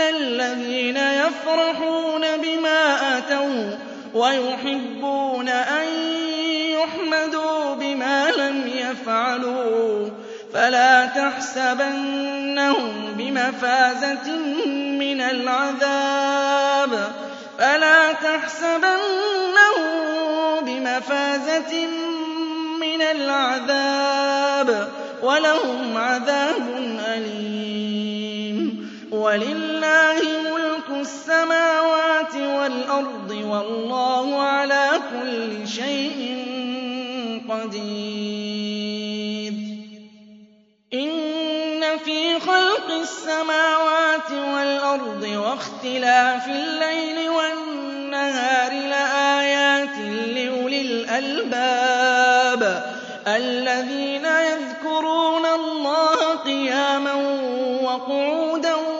أَمَّا الَّذِينَ يَفْرَحُونَ بِمَا أَتَوا وَيُحِبُّونَ أَن يُحْمَدُوا بِمَا لَمْ يَفْعَلُوا فَلَا تَحْسَبَنَّهُم بِمَفَازَةٍ مِّنَ الْعَذَابِ فَلَا تَحْسَبَنَّهُم بِمَفَازَةٍ مِّنَ الْعَذَابِ وَلَهُمْ عَذَابٌ أَلِيمٌ وَلِلَّهِ مُلْكُ السَّمَاوَاتِ وَالْأَرْضِ وَاللَّهُ عَلَىٰ كُلِّ شَيْءٍ قَدِيرٌ إِنَّ فِي خَلْقِ السَّمَاوَاتِ وَالْأَرْضِ وَاخْتِلَافِ اللَّيْلِ وَالنَّهَارِ لَآيَاتٍ لِّأُولِي الْأَلْبَابِ الَّذِينَ يَذْكُرُونَ اللَّهَ قِيَامًا وَقُعُودًا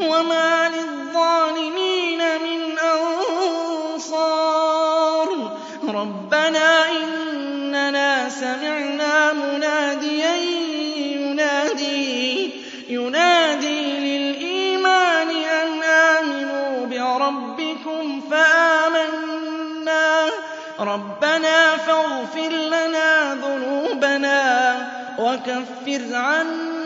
وما للظالمين من أنصار ربنا إننا سمعنا مناديا ينادي, ينادي للإيمان أن آمنوا بربكم فآمنا ربنا فاغفر لنا ذنوبنا وكفر عنا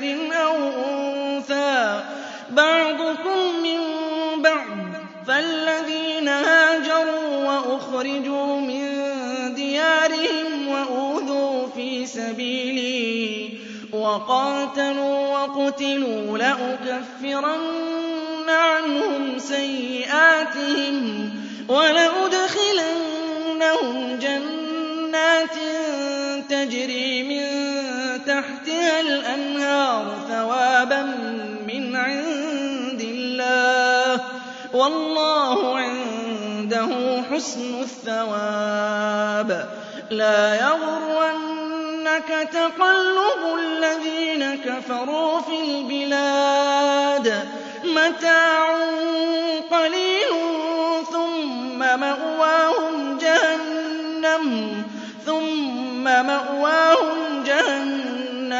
ذكر أو أنثى. بعضكم من بعض. فالذين هاجروا وأخرجوا من ديارهم وأوذوا في سبيلي. وقاتلوا وقتلوا لأكفرن عنهم سيئاتهم ولأدخلنهم جنات تجري مِنْهَا الْأَنْهَارُ ثَوَابًا مِّنْ عِندِ اللَّهِ ۗ وَاللَّهُ عِندَهُ حُسْنُ الثَّوَابِ لَا يَغُرَّنَّكَ تَقَلُّبُ الَّذِينَ كَفَرُوا فِي الْبِلَادِ مَتَاعٌ قَلِيلٌ ثُمَّ مَأْوَاهُمْ جَهَنَّمُ ثُمَّ مَأْوَاهُمْ جَهَنَّمُ